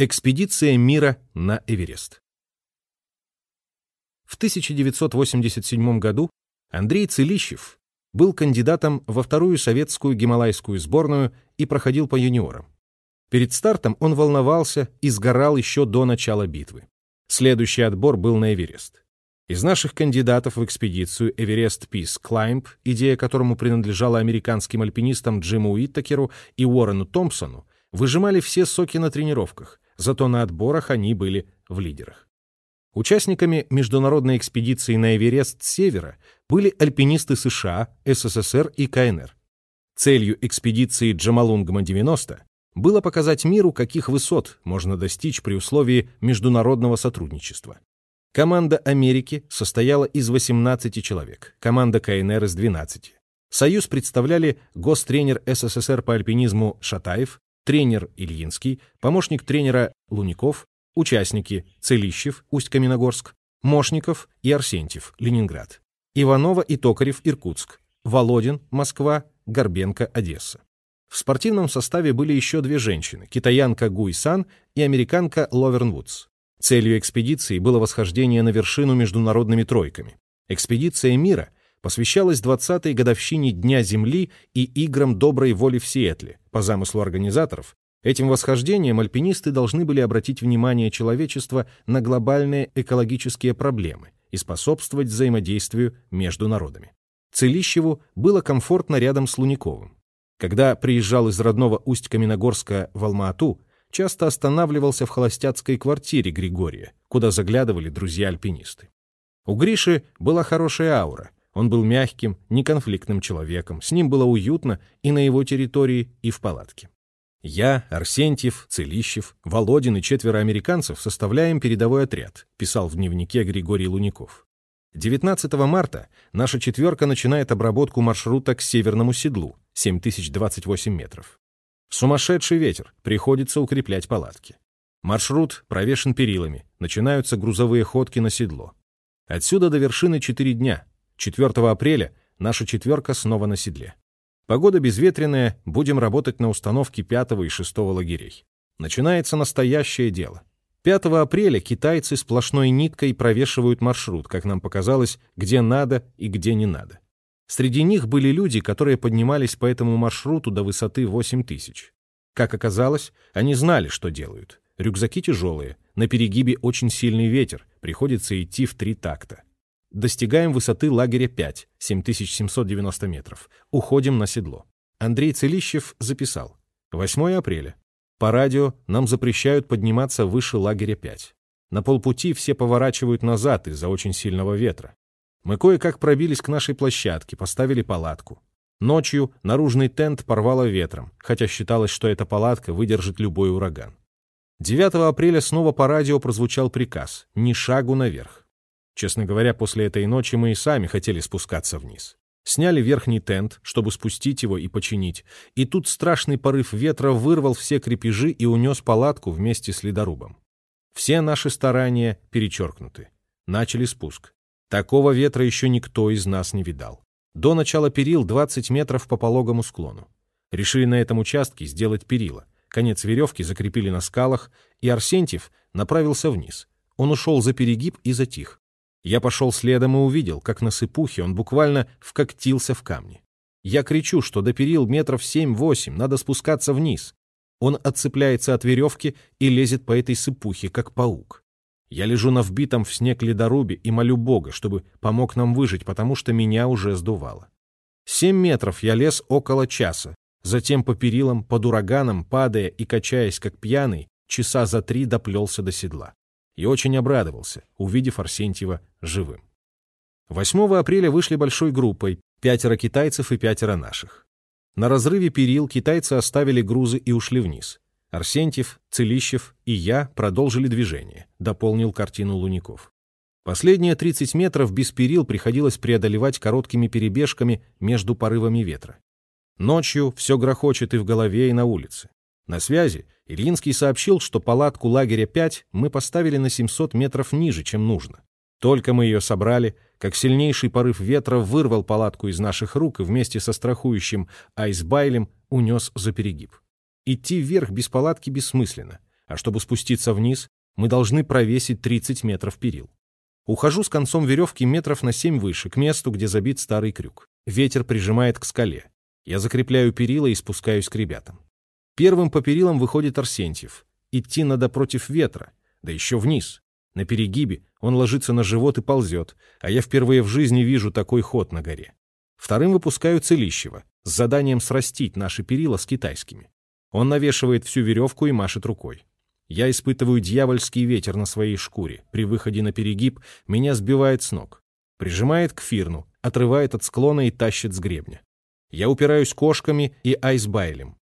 Экспедиция мира на Эверест. В 1987 году Андрей Целищев был кандидатом во вторую советскую гималайскую сборную и проходил по юниорам. Перед стартом он волновался и сгорал еще до начала битвы. Следующий отбор был на Эверест. Из наших кандидатов в экспедицию Эверест Peace Climb, идея которому принадлежала американским альпинистам Джиму Уиттакеру и Уоррену Томпсону, выжимали все соки на тренировках, зато на отборах они были в лидерах. Участниками международной экспедиции на Эверест севера были альпинисты США, СССР и КНР. Целью экспедиции Джамалунгма-90 было показать миру, каких высот можно достичь при условии международного сотрудничества. Команда Америки состояла из 18 человек, команда КНР из 12. Союз представляли гостренер СССР по альпинизму Шатаев, тренер Ильинский, помощник тренера Луников, участники Целищев, Усть-Каменогорск, Мошников и Арсентьев, Ленинград, Иванова и Токарев, Иркутск, Володин, Москва, Горбенко, Одесса. В спортивном составе были еще две женщины, китаянка Гуй Сан и американка Ловерн Вудс. Целью экспедиции было восхождение на вершину международными тройками. Экспедиция мира посвящалась 20-й годовщине Дня Земли и играм доброй воли в Сиэтле. По замыслу организаторов, этим восхождением альпинисты должны были обратить внимание человечества на глобальные экологические проблемы и способствовать взаимодействию между народами. Целищеву было комфортно рядом с Луниковым. Когда приезжал из родного Усть-Каменогорска в Алма-Ату, часто останавливался в холостяцкой квартире Григория, куда заглядывали друзья-альпинисты. У Гриши была хорошая аура. Он был мягким, неконфликтным человеком, с ним было уютно и на его территории, и в палатке. Я, Арсентьев, Целищев, Володин и четверо американцев составляем передовой отряд, писал в дневнике Григорий Луников. 19 марта наша четверка начинает обработку маршрута к Северному седлу, 7028 метров. Сумасшедший ветер, приходится укреплять палатки. Маршрут провешен перилами, начинаются грузовые ходки на седло. Отсюда до вершины 4 дня. 4 апреля наша четверка снова на седле. Погода безветренная, будем работать на установке 5 и 6 лагерей. Начинается настоящее дело. 5 апреля китайцы сплошной ниткой провешивают маршрут, как нам показалось, где надо и где не надо. Среди них были люди, которые поднимались по этому маршруту до высоты 8 тысяч. Как оказалось, они знали, что делают. Рюкзаки тяжелые, на перегибе очень сильный ветер, приходится идти в три такта. Достигаем высоты лагеря 5, 7790 метров. Уходим на седло. Андрей Целищев записал. 8 апреля. По радио нам запрещают подниматься выше лагеря 5. На полпути все поворачивают назад из-за очень сильного ветра. Мы кое-как пробились к нашей площадке, поставили палатку. Ночью наружный тент порвало ветром, хотя считалось, что эта палатка выдержит любой ураган. 9 апреля снова по радио прозвучал приказ «Ни шагу наверх». Честно говоря, после этой ночи мы и сами хотели спускаться вниз. Сняли верхний тент, чтобы спустить его и починить, и тут страшный порыв ветра вырвал все крепежи и унес палатку вместе с ледорубом. Все наши старания перечеркнуты. Начали спуск. Такого ветра еще никто из нас не видал. До начала перил 20 метров по пологому склону. Решили на этом участке сделать перила. Конец веревки закрепили на скалах, и Арсентьев направился вниз. Он ушел за перегиб и затих. Я пошел следом и увидел, как на сыпухе он буквально вкоктился в камни. Я кричу, что до перил метров семь-восемь, надо спускаться вниз. Он отцепляется от веревки и лезет по этой сыпухе, как паук. Я лежу на вбитом в снег ледорубе и молю Бога, чтобы помог нам выжить, потому что меня уже сдувало. Семь метров я лез около часа, затем по перилам, под ураганом, падая и качаясь как пьяный, часа за три доплелся до седла. И очень обрадовался, увидев Арсентьева живым. 8 апреля вышли большой группой, пятеро китайцев и пятеро наших. На разрыве перил китайцы оставили грузы и ушли вниз. Арсентьев, Целищев и я продолжили движение, дополнил картину Луников. Последние 30 метров без перил приходилось преодолевать короткими перебежками между порывами ветра. Ночью все грохочет и в голове, и на улице. На связи Ильинский сообщил, что палатку лагеря 5 мы поставили на 700 метров ниже, чем нужно. Только мы ее собрали, как сильнейший порыв ветра вырвал палатку из наших рук и вместе со страхующим айсбайлем унес за перегиб. Идти вверх без палатки бессмысленно. а чтобы спуститься вниз, мы должны провесить 30 метров перил. Ухожу с концом веревки метров на 7 выше, к месту, где забит старый крюк. Ветер прижимает к скале. Я закрепляю перила и спускаюсь к ребятам. Первым по перилам выходит Арсентьев. Идти надо против ветра, да еще вниз. На перегибе он ложится на живот и ползет, а я впервые в жизни вижу такой ход на горе. Вторым выпускаю Целищева с заданием срастить наши перила с китайскими. Он навешивает всю веревку и машет рукой. Я испытываю дьявольский ветер на своей шкуре. При выходе на перегиб меня сбивает с ног. Прижимает к фирну, отрывает от склона и тащит с гребня. Я упираюсь кошками и айсбайлем.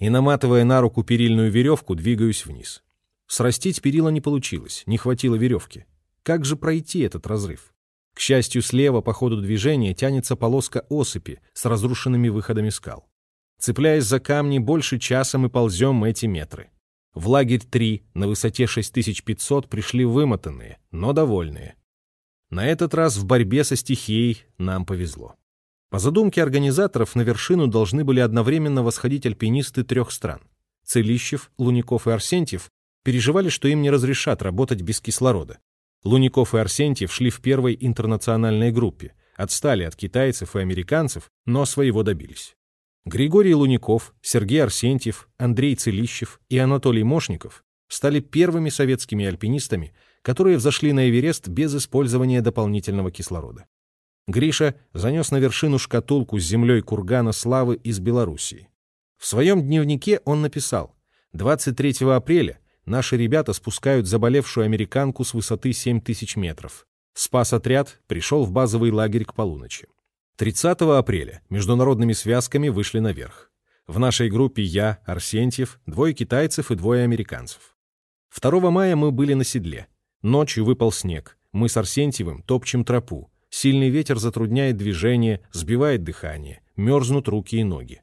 И, наматывая на руку перильную веревку, двигаюсь вниз. Срастить перила не получилось, не хватило веревки. Как же пройти этот разрыв? К счастью, слева по ходу движения тянется полоска осыпи с разрушенными выходами скал. Цепляясь за камни, больше часа мы ползем эти метры. В лагерь 3 на высоте 6500 пришли вымотанные, но довольные. На этот раз в борьбе со стихией нам повезло. По задумке организаторов на вершину должны были одновременно восходить альпинисты трех стран. Целищев, Луников и Арсентьев переживали, что им не разрешат работать без кислорода. Луников и Арсентьев шли в первой интернациональной группе, отстали от китайцев и американцев, но своего добились. Григорий Луников, Сергей Арсентьев, Андрей Целищев и Анатолий Мошников стали первыми советскими альпинистами, которые взошли на Эверест без использования дополнительного кислорода. Гриша занес на вершину шкатулку с землей кургана славы из Белоруссии. В своем дневнике он написал «23 апреля наши ребята спускают заболевшую американку с высоты 7000 метров. Спас отряд, пришел в базовый лагерь к полуночи. 30 апреля международными связками вышли наверх. В нашей группе я, Арсентьев, двое китайцев и двое американцев. 2 мая мы были на седле. Ночью выпал снег. Мы с Арсентьевым топчем тропу. Сильный ветер затрудняет движение, сбивает дыхание, мерзнут руки и ноги.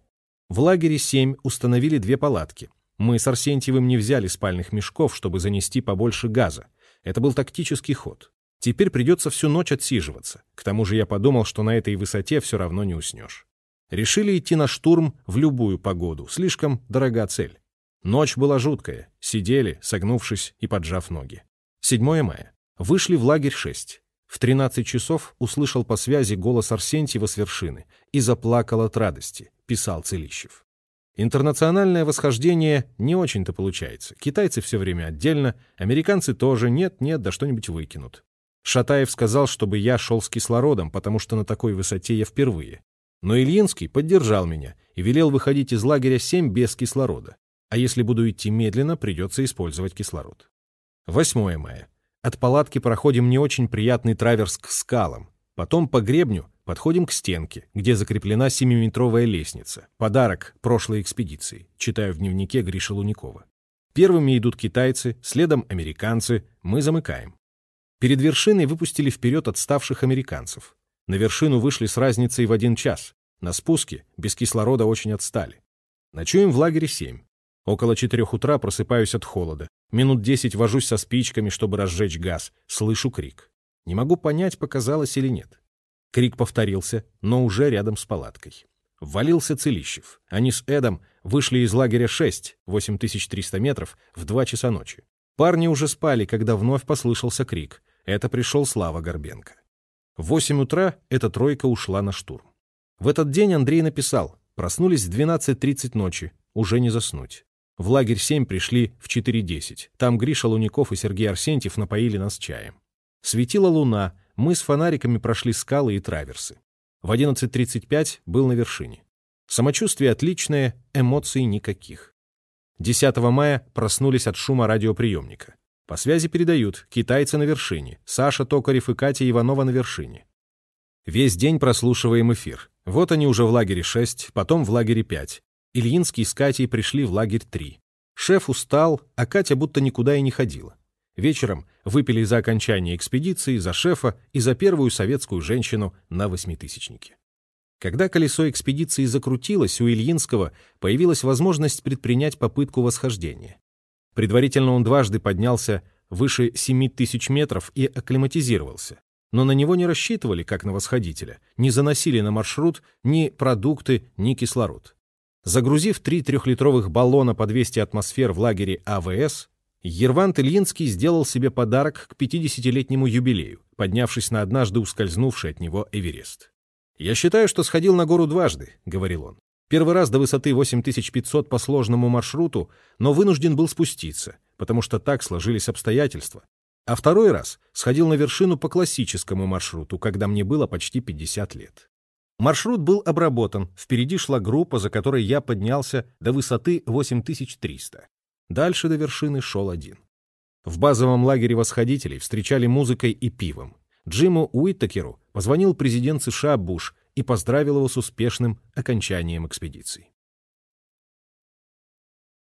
В лагере 7 установили две палатки. Мы с Арсентьевым не взяли спальных мешков, чтобы занести побольше газа. Это был тактический ход. Теперь придется всю ночь отсиживаться. К тому же я подумал, что на этой высоте все равно не уснешь. Решили идти на штурм в любую погоду. Слишком дорога цель. Ночь была жуткая. Сидели, согнувшись и поджав ноги. 7 мая. Вышли в лагерь 6. В 13 часов услышал по связи голос Арсентьева с вершины и заплакал от радости, писал Целищев. Интернациональное восхождение не очень-то получается. Китайцы все время отдельно, американцы тоже нет-нет, да что-нибудь выкинут. Шатаев сказал, чтобы я шел с кислородом, потому что на такой высоте я впервые. Но Ильинский поддержал меня и велел выходить из лагеря 7 без кислорода. А если буду идти медленно, придется использовать кислород. 8 мая. От палатки проходим не очень приятный траверс к скалам. Потом по гребню подходим к стенке, где закреплена 7-метровая лестница. Подарок прошлой экспедиции. Читаю в дневнике Гриши Луникова. Первыми идут китайцы, следом американцы. Мы замыкаем. Перед вершиной выпустили вперед отставших американцев. На вершину вышли с разницей в один час. На спуске без кислорода очень отстали. Ночуем в лагере 7. Около четырех утра просыпаюсь от холода. Минут десять вожусь со спичками, чтобы разжечь газ. Слышу крик. Не могу понять, показалось или нет. Крик повторился, но уже рядом с палаткой. Ввалился Целищев. Они с Эдом вышли из лагеря 6, 8300 метров, в 2 часа ночи. Парни уже спали, когда вновь послышался крик. Это пришел Слава Горбенко. В 8 утра эта тройка ушла на штурм. В этот день Андрей написал, проснулись в 12.30 ночи, уже не заснуть. В лагерь 7 пришли в 4.10. Там Гриша Луников и Сергей Арсентьев напоили нас чаем. Светила луна, мы с фонариками прошли скалы и траверсы. В 11.35 был на вершине. Самочувствие отличное, эмоций никаких. 10 мая проснулись от шума радиоприемника. По связи передают «Китайцы на вершине», Саша Токарев и Катя Иванова на вершине. Весь день прослушиваем эфир. Вот они уже в лагере 6, потом в лагере 5. Ильинский с Катей пришли в лагерь 3. Шеф устал, а Катя будто никуда и не ходила. Вечером выпили за окончание экспедиции, за шефа и за первую советскую женщину на восьмитысячнике. Когда колесо экспедиции закрутилось, у Ильинского появилась возможность предпринять попытку восхождения. Предварительно он дважды поднялся выше 7 тысяч метров и акклиматизировался. Но на него не рассчитывали, как на восходителя, не заносили на маршрут ни продукты, ни кислород. Загрузив три трехлитровых баллона по 200 атмосфер в лагере АВС, Ервант Ильинский сделал себе подарок к 50-летнему юбилею, поднявшись на однажды ускользнувший от него Эверест. «Я считаю, что сходил на гору дважды», — говорил он. «Первый раз до высоты 8500 по сложному маршруту, но вынужден был спуститься, потому что так сложились обстоятельства. А второй раз сходил на вершину по классическому маршруту, когда мне было почти 50 лет. Маршрут был обработан, впереди шла группа, за которой я поднялся до высоты 8300. Дальше до вершины шел один. В базовом лагере восходителей встречали музыкой и пивом. Джиму Уиттакеру позвонил президент США Буш и поздравил его с успешным окончанием экспедиции.